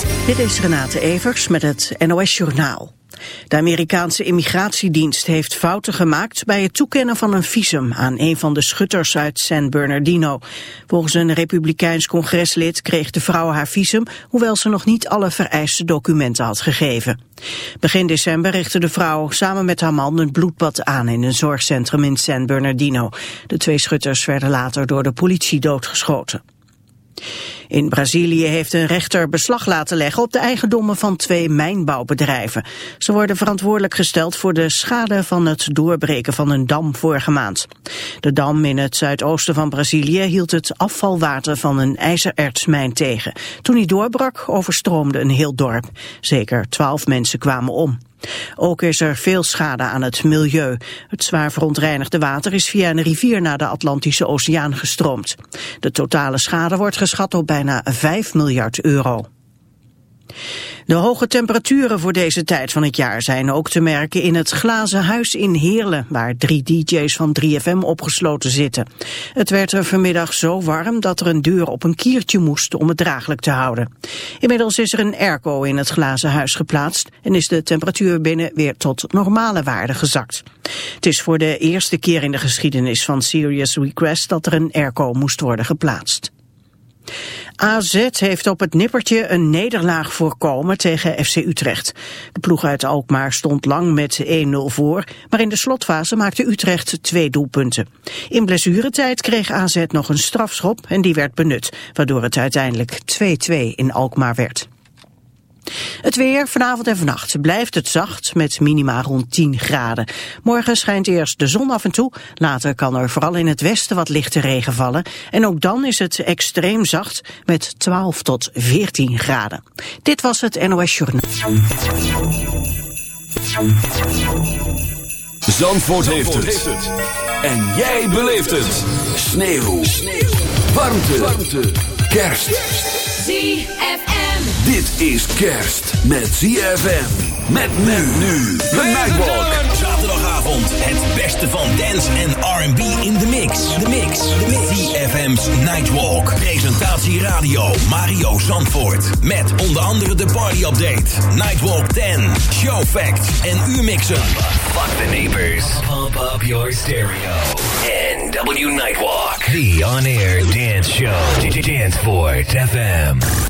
Dit is Renate Evers met het NOS Journaal. De Amerikaanse immigratiedienst heeft fouten gemaakt bij het toekennen van een visum aan een van de schutters uit San Bernardino. Volgens een republikeins congreslid kreeg de vrouw haar visum, hoewel ze nog niet alle vereiste documenten had gegeven. Begin december richtte de vrouw samen met haar man een bloedbad aan in een zorgcentrum in San Bernardino. De twee schutters werden later door de politie doodgeschoten. In Brazilië heeft een rechter beslag laten leggen op de eigendommen van twee mijnbouwbedrijven. Ze worden verantwoordelijk gesteld voor de schade van het doorbreken van een dam vorige maand. De dam in het zuidoosten van Brazilië hield het afvalwater van een ijzerertsmijn tegen. Toen hij doorbrak overstroomde een heel dorp. Zeker twaalf mensen kwamen om. Ook is er veel schade aan het milieu. Het zwaar verontreinigde water is via een rivier naar de Atlantische Oceaan gestroomd. De totale schade wordt geschat op bijna 5 miljard euro. De hoge temperaturen voor deze tijd van het jaar zijn ook te merken in het glazen huis in Heerlen, waar drie dj's van 3FM opgesloten zitten. Het werd er vanmiddag zo warm dat er een deur op een kiertje moest om het draaglijk te houden. Inmiddels is er een airco in het glazen huis geplaatst en is de temperatuur binnen weer tot normale waarden gezakt. Het is voor de eerste keer in de geschiedenis van Serious Request dat er een airco moest worden geplaatst. AZ heeft op het nippertje een nederlaag voorkomen tegen FC Utrecht. De ploeg uit Alkmaar stond lang met 1-0 voor, maar in de slotfase maakte Utrecht twee doelpunten. In blessuretijd kreeg AZ nog een strafschop en die werd benut, waardoor het uiteindelijk 2-2 in Alkmaar werd. Het weer vanavond en vannacht blijft het zacht met minima rond 10 graden. Morgen schijnt eerst de zon af en toe. Later kan er vooral in het westen wat lichte regen vallen. En ook dan is het extreem zacht met 12 tot 14 graden. Dit was het NOS Journaal. Zandvoort, heeft, het. En jij beleeft het. Sneeuw. Sneeuw. Warmte. Warmte. Kerst. ZFM. Dit is kerst met ZFM. Met men nu. The Nightwalk. Zaterdagavond. Het beste van dance en R&B in de mix. De mix. De mix. ZFM's Nightwalk. Presentatie radio Mario Zandvoort. Met onder andere de party update. Nightwalk 10. Show facts en U-mixen. Fuck the neighbors. Pump up your stereo. NW Nightwalk. The on-air dance show. Danceport FM.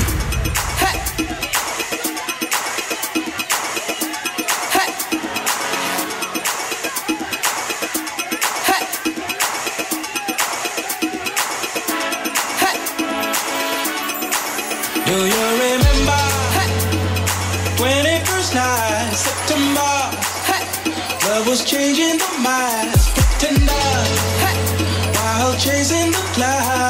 Was changing the minds, pretender. While chasing the clouds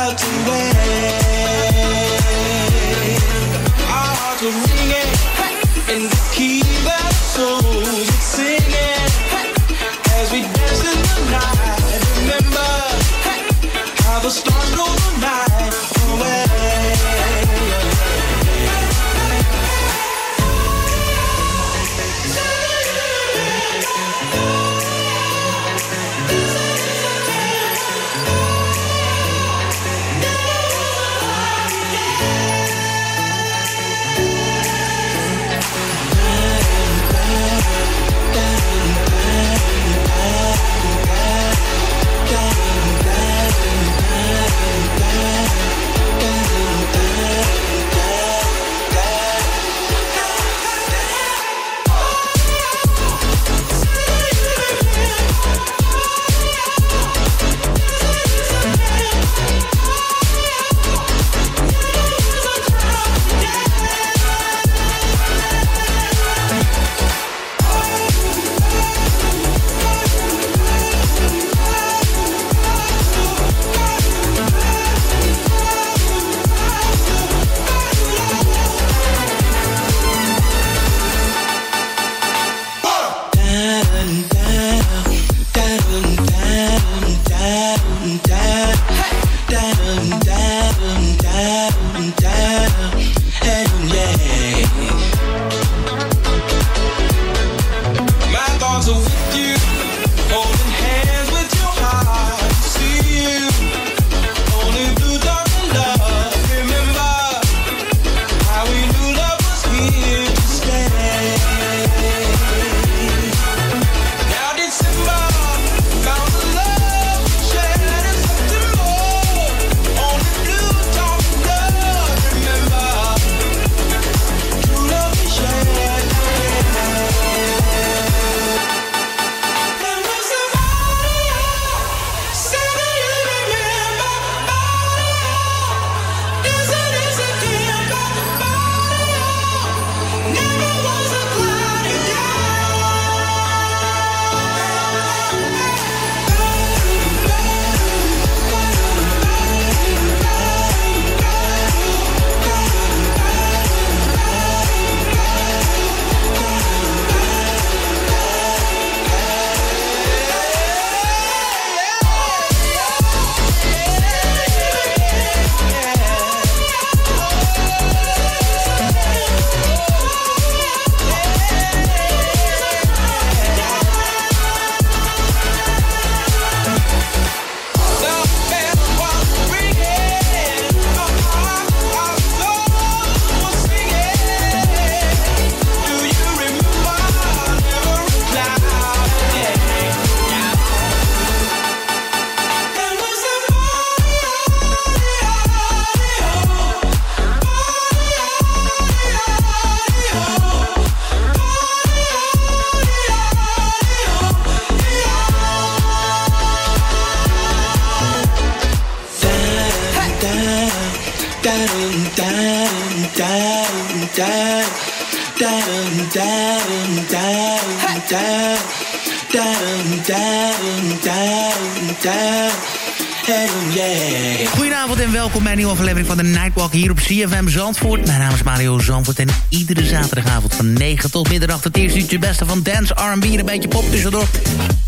Goedenavond en welkom bij een nieuwe aflevering van de Nightwalk hier op CFM Zandvoort. Mijn naam is Mario Zandvoort en iedere zaterdagavond van 9 tot middernacht... het eerste uurtje beste van dance, R&B en een beetje pop tussendoor.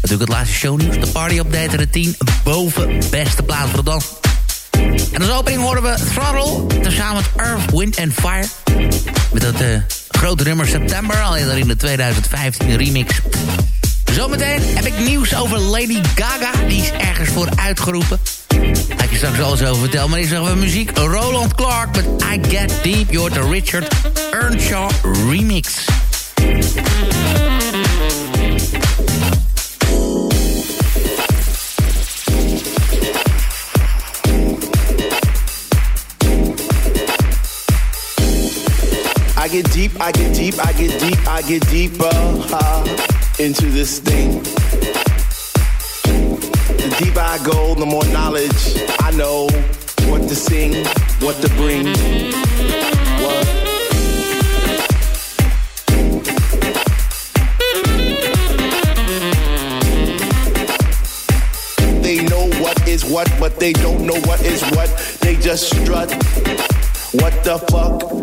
Natuurlijk het laatste shownieuws, de party update en de 10 boven beste plaats voor de dans. En als opening horen we Throttle, tezamen met Earth, Wind and Fire. Met dat uh, grote nummer September, al in de 2015 remix. Zometeen heb ik nieuws over Lady Gaga. Die is ergens voor uitgeroepen. Ik je straks alles over vertellen. Maar eerst nog we muziek. Roland Clark met I Get Deep. Hoort de Richard Earnshaw remix. I get deep, I get deep, I get deep, I get deeper into this thing. The deeper I go, the more knowledge I know what to sing, what to bring. What? They know what is what, but they don't know what is what. They just strut. What the fuck?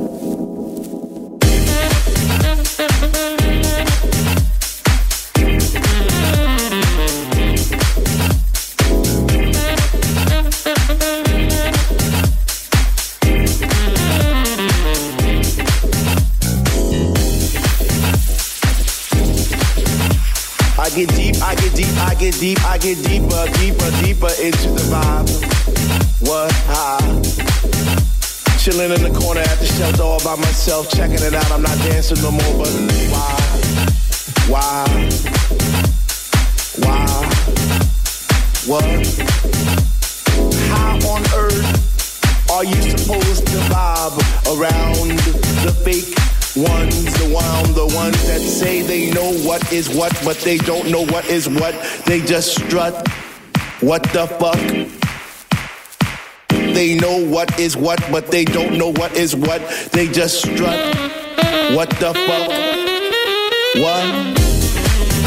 Get deep, I get deeper, deeper, deeper into the vibe. What? Ah. Chilling in the corner at the shelter all by myself, checking it out. I'm not dancing no more, but why? Why? Why? What? How on earth are you supposed to vibe around the fake ones, the one, the ones that say they know what is what, but they don't know what is what. They just strut. What the fuck? They know what is what, but they don't know what is what. They just strut. What the fuck? What?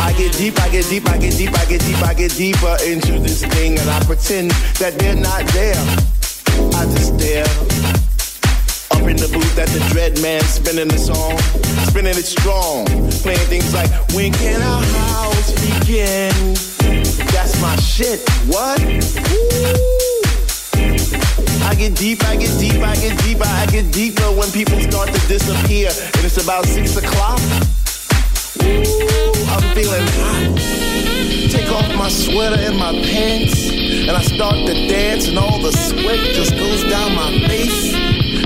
I get deep, I get deep, I get deep, I get deep, I get deeper into this thing, and I pretend that they're not there. I just stare in the booth at the Dread Man spinning the song, spinning it strong, playing things like When can our house begin? That's my shit. What? Woo. I get deep, I get deep, I get deeper, I get deeper when people start to disappear, and it's about six o'clock. Ooh, I'm feeling hot. Take off my sweater and my pants, and I start to dance, and all the sweat just goes down my face.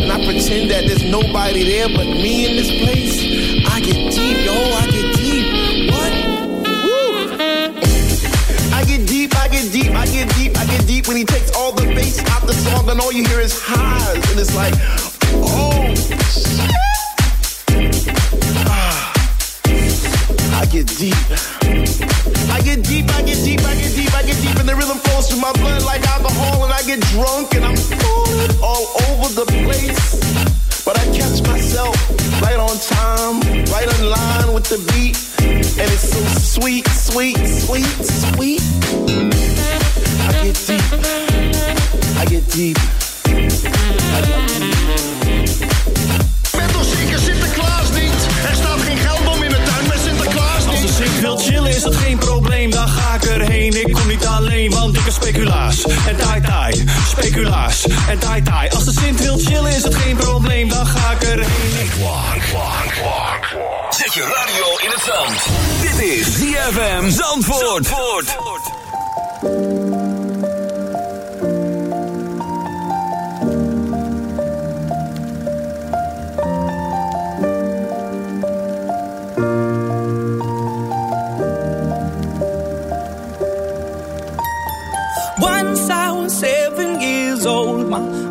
And I pretend that there's nobody there but me in this place. I get deep, yo, I get deep. What? Woo. I get deep, I get deep, I get deep, I get deep when he takes all the bass out the song and all you hear is highs. And it's like, oh, shit. Ah. I get deep. I get deep, I get deep, I get deep, I get deep, and the rhythm flows through my blood like alcohol, and I get drunk and I'm falling all over the place. But I catch myself right on time, right in line with the beat, and it's so sweet, sweet, sweet, sweet. I get deep, I get deep, probleem, dan ga ik erheen. Zet je radio in het zand. Dit is ZFM Zandvoort. Once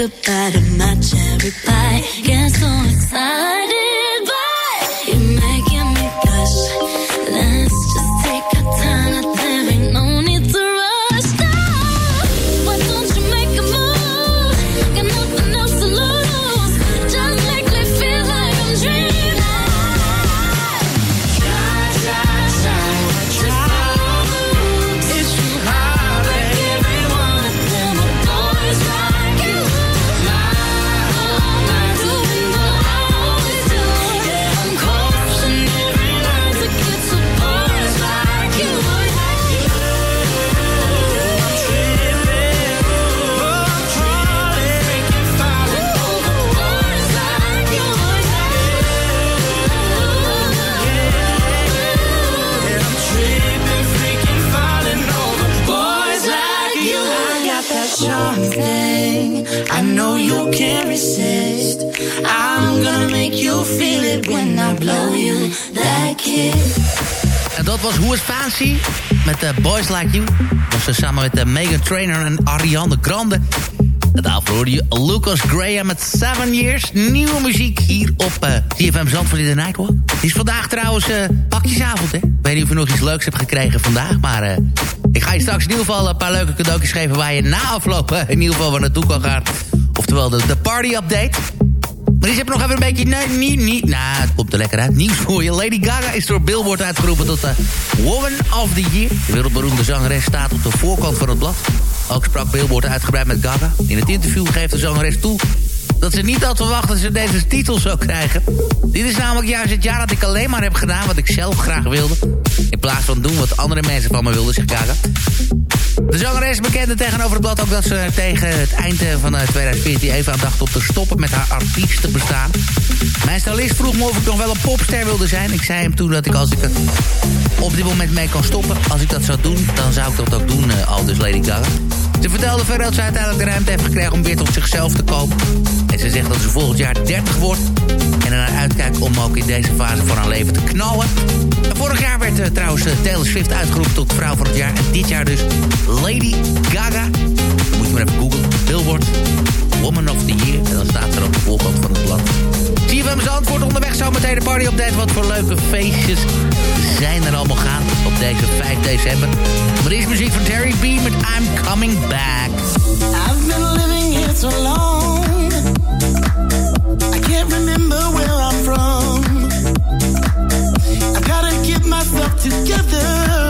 Wanna take a bite of my cherry pie. Get so excited, En dat was Who is Fancy met uh, Boys Like You. Dat was samen met uh, Megan Trainor en Ariana Grande. En daarvoor hoorde je Lucas Graham met Seven Years. Nieuwe muziek hier op uh, CFM Zandvoort in de Nightwalk. Het is vandaag trouwens uh, pakjesavond, hè. Ik weet niet of je nog iets leuks hebt gekregen vandaag, maar... Ik ga je straks in ieder geval een paar leuke cadeautjes geven... waar je na afloop in ieder geval waar naartoe kan gaan. Oftewel de, de party update. Maar die heb nog even een beetje... Nee, niet, niet. Nou, het komt er lekker uit. Nieuws voor je. Lady Gaga is door Billboard uitgeroepen tot de Woman of the Year. De wereldberoemde zangeres staat op de voorkant van het blad. Ook sprak Billboard uitgebreid met Gaga. In het interview geeft de zangeres toe dat ze niet had verwacht dat ze deze titel zou krijgen. Dit is namelijk juist het jaar dat ik alleen maar heb gedaan wat ik zelf graag wilde. In plaats van doen wat andere mensen van me wilden, zegt Gaga. De zangeres bekende tegenover het blad ook dat ze tegen het eind van 2014 even aan dacht om te stoppen met haar artiestenbestaan. Mijn stylist vroeg me of ik nog wel een popster wilde zijn. Ik zei hem toen dat ik als ik er op dit moment mee kan stoppen, als ik dat zou doen, dan zou ik dat ook doen, uh, al dus Lady Gaga. Ze vertelde verder dat ze uiteindelijk de ruimte heeft gekregen om weer tot zichzelf te komen. En ze zegt dat ze volgend jaar 30 wordt. En naar uitkijkt om ook in deze fase van haar leven te knallen. Vorig jaar werd uh, trouwens uh, Taylor Swift uitgeroepen tot vrouw van het jaar. En dit jaar dus Lady Gaga. Moet je maar even googlen. Billboard. Woman of the Year. En dan staat er op de voorkant van het blad. CFM Zandvoort onderweg zo meteen de party update. Wat voor leuke feestjes zijn er allemaal gaan op deze 5 december. Maar eerst muziek van Terry B met I'm Coming Back. I've been living here so long. I can't remember where I'm from. I gotta get myself together.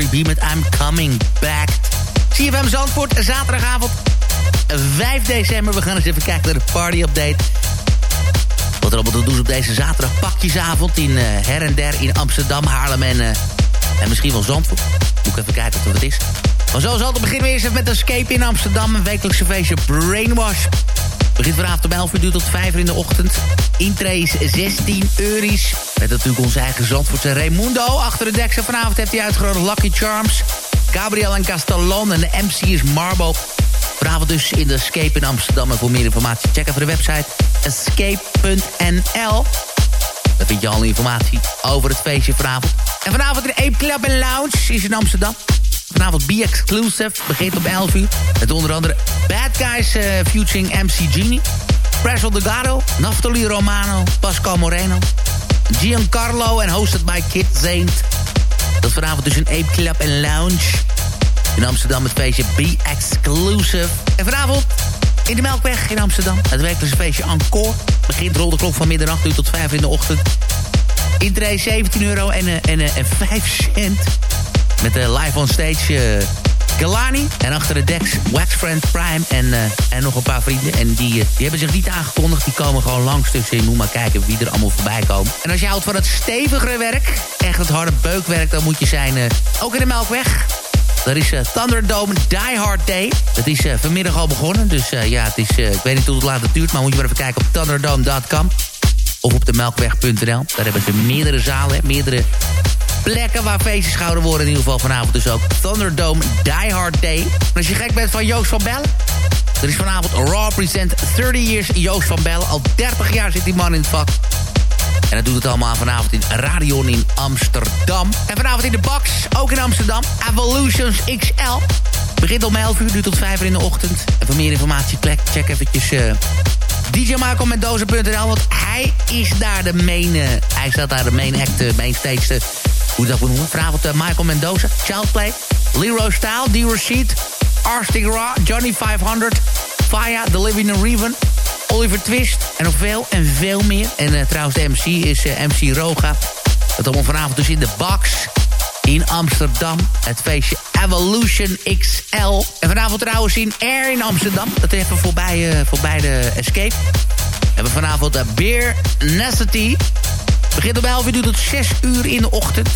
Terry B met I'm Coming Back. CFM Zandvoort, zaterdagavond 5 december. We gaan eens even kijken naar de party-update. Wat er allemaal te doen op deze zaterdag pakjesavond... in uh, her en der in Amsterdam, Haarlem en, uh, en misschien wel Zandvoort. Moet ik even kijken wat het is. Maar zoals altijd beginnen we eerst even met Escape in Amsterdam. Een wekelijkse feestje Brainwash. Begint vanavond om 11 uur tot 5 uur in de ochtend. Intree is 16 euro's. Met natuurlijk onze eigen Zandvoortse Raimundo. Achter de dekse vanavond heeft hij uitgenodigd Lucky Charms. Gabriel en Castellon en de MC is Marbo. Vanavond dus in de Escape in Amsterdam. En voor meer informatie check even de website escape.nl. Daar vind je alle informatie over het feestje vanavond. En vanavond in Ape Club Lounge is in Amsterdam. Vanavond Be Exclusive, begint om 11 uur. Met onder andere Bad Guys uh, featuring MC Genie. Presley Delgado, Naftali Romano, Pascal Moreno. Giancarlo en hosted by Kid Zaint. Dat vanavond dus een Ape Club en Lounge. In Amsterdam het feestje Be Exclusive. En vanavond in de Melkweg in Amsterdam. Het wekelijkse feestje Encore. Begint rond de klok van middernacht uur tot 5 in de ochtend. Intree 17 euro en, en, en, en 5 cent. Met de live on stage Galani. En achter de decks Waxfriend Prime en, uh, en nog een paar vrienden. En die, uh, die hebben zich niet aangekondigd. Die komen gewoon langs. Dus je moet maar kijken wie er allemaal voorbij komen. En als je houdt van het stevigere werk, echt het harde beukwerk... dan moet je zijn ook in de Melkweg. Dat is Thunderdome Die Hard Day. Dat is vanmiddag al begonnen. Dus ja, het is, ik weet niet hoe het laat duurt... maar moet je maar even kijken op thunderdome.com. Of op de melkweg.nl. Daar hebben ze meerdere zalen, meerdere plekken waar feestjes gehouden worden. In ieder geval vanavond dus ook Thunderdome Die Hard Day. En als je gek bent van Joost van Bellen... Er is vanavond Raw Present 30 Years Joost van Bellen. Al 30 jaar zit die man in het vak. En dat doet het allemaal vanavond in Radion in Amsterdam. En vanavond in de box, ook in Amsterdam, Evolutions XL. Begint om 11 uur, duurt tot 5 uur in de ochtend. En voor meer informatie, check eventjes uh, DJMichael Want hij is daar de main, uh, hij staat daar de main act, uh, main stage, hoe dat moet noemen. Vanavond uh, Michael Mendoza, Childplay, Leroy Style, D. Rashid, Arstig Raw, Johnny 500, Faya, The Living Raven, Oliver Twist en nog veel en veel meer. En trouwens, de MC is MC Roga. Dat allemaal vanavond dus in de box in Amsterdam. Het feestje Evolution XL. En vanavond trouwens in Air in Amsterdam. Dat even voorbij, uh, voorbij de Escape. We hebben vanavond uh, Beer Necessity. Begint om 11 uur, het 6 uur in de ochtend.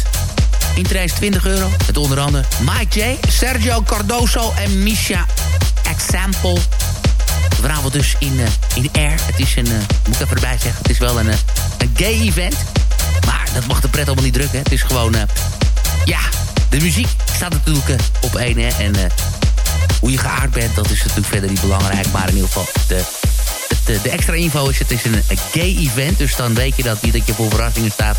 Interesse 20 euro. Met onder andere Mike J, Sergio Cardoso en Misha Example. Vanavond dus in, uh, in Air. Het is een, moet ik even erbij zeggen, het is wel een, een gay event. Maar dat mag de pret allemaal niet drukken. Het is gewoon, ja, de muziek staat natuurlijk op één. En hoe je geaard bent, dat is natuurlijk verder niet belangrijk. Maar in ieder geval, de, de, de extra info is, het is een gay event. Dus dan weet je dat niet dat je voor verrassingen staat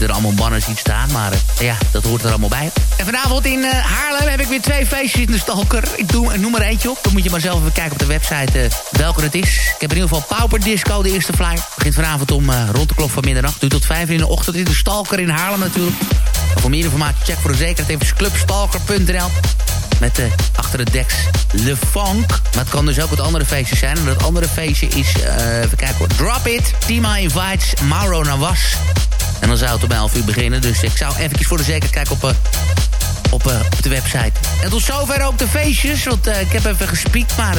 er allemaal mannen ziet staan. Maar uh, ja, dat hoort er allemaal bij. En vanavond in uh, Haarlem heb ik weer twee feestjes in de Stalker. Ik doe, noem er eentje op. Dan moet je maar zelf even kijken op de website uh, welke het is. Ik heb in ieder geval Pauper Disco, de eerste flyer. Begint vanavond om rond de klok van middernacht. Duurt tot vijf in de ochtend in de Stalker in Haarlem natuurlijk. Maar voor meer informatie check voor de zekerheid even clubstalker.nl. Met uh, achter de deks Le Funk. Maar het kan dus ook wat andere feestjes zijn. En dat andere feestje is, uh, even kijken hoor. Drop It, Tima Invites, Mauro Nawas. En dan zou het om 11 uur beginnen. Dus ik zou eventjes voor de zekerheid kijken op, op, uh, op de website. En tot zover ook de feestjes. Want uh, ik heb even gespiekt, maar...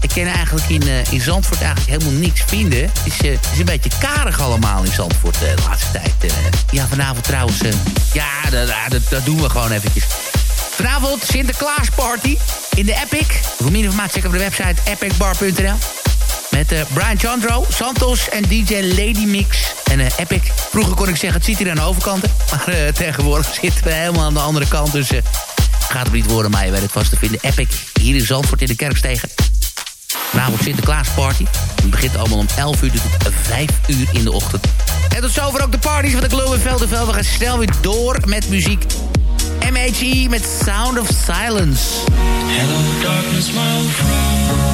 ik ken eigenlijk in, in Zandvoort eigenlijk helemaal niks vinden. Het is, is een beetje karig allemaal in Zandvoort de laatste tijd. ja, vanavond trouwens... ja, dat, dat, doen we gewoon eventjes. Vanavond Sinterklaasparty in de Epic. Voor meer informatie check op de website epicbar.nl. Met uh, Brian Chandro, Santos en DJ Lady Mix. En uh, Epic. Vroeger kon ik zeggen, het zit hier aan de overkant. Maar uh, tegenwoordig zitten we helemaal aan de andere kant. Dus gaat het niet worden, maar je weet het vast te vinden. Epic, hier in Zandvoort in de Kerkstegen. Vanavond Sinterklaasparty. Het begint allemaal om 11 uur tot 5 uur in de ochtend. En tot zover ook de parties van de Glow in Veldenveld. We gaan snel weer door met muziek. MHE met Sound of Silence. Hello darkness, my friend.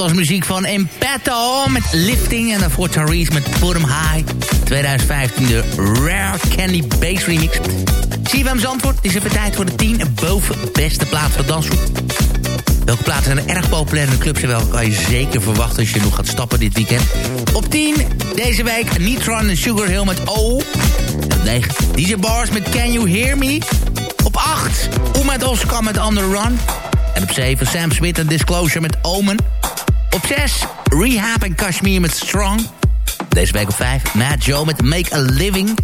Was muziek van Impetto met Lifting. En daarvoor Therese met 'em High. 2015 de Rare Candy Bass Remix. CFM Zandvoort, het is even tijd voor de 10 boven beste plaats van dansgroep. Welke plaatsen zijn er erg populair in de clubs? En welke kan je zeker verwachten als je nog gaat stappen dit weekend? Op 10 deze week Nitron en Sugar Hill met O. Op 9 DJ Bars met Can You Hear Me. Op 8 Oeh met Oscar met The Run. En op 7 Sam Smith en Disclosure met Omen. Op 6 Rehab en Kashmir met Strong. Deze week op 5 Matt Joe met Make a Living.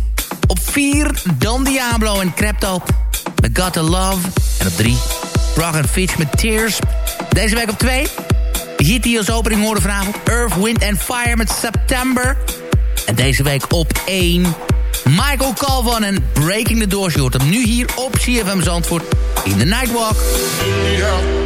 Op 4 Don Diablo en Crypto met Got to Love. En op 3 Rock and Fitch met Tears. Deze week op 2 hit die als opening hoorde vanavond. Earth, Wind and Fire met September. En deze week op 1 Michael Calvan en Breaking the Doors. Je hoort hem nu hier op CFM Zandvoort in de Nightwalk. me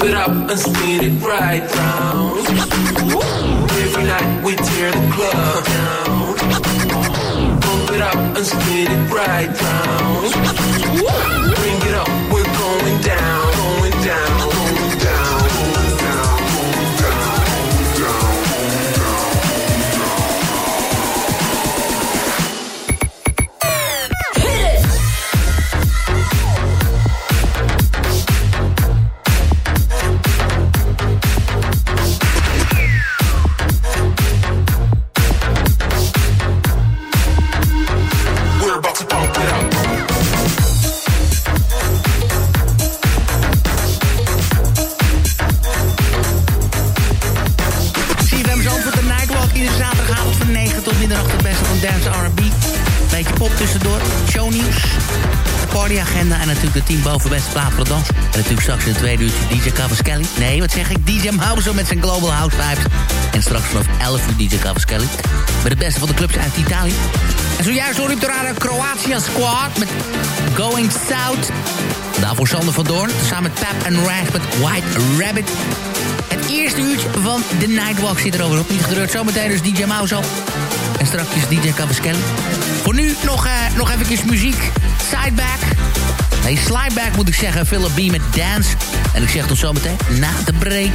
Pump it up and spin it right round. Every night we tear the club down. Pump it up and spin it right round. Bring it up, we're going down, de boven beste plaat de dans. En natuurlijk straks in het tweede uurtje DJ Cavaschelli. Nee, wat zeg ik? DJ Mauzo met zijn Global House Vibes. En straks vanaf 11 uur DJ Cavaschelli. Met het beste van de clubs uit Italië. En zojuist hoor ik de Croatia Squad met Going South. Daarvoor Sander van Doorn, samen met Pap en met White Rabbit. Het eerste uurtje van de Nightwalk zit er over op. Niet gedreurd, zometeen dus DJ Mauzo. En straks DJ Cavaschelli. Voor nu nog, eh nog even muziek. Sideback. Nee, slideback moet ik zeggen. Philip B met Dance. En ik zeg tot zometeen na de break.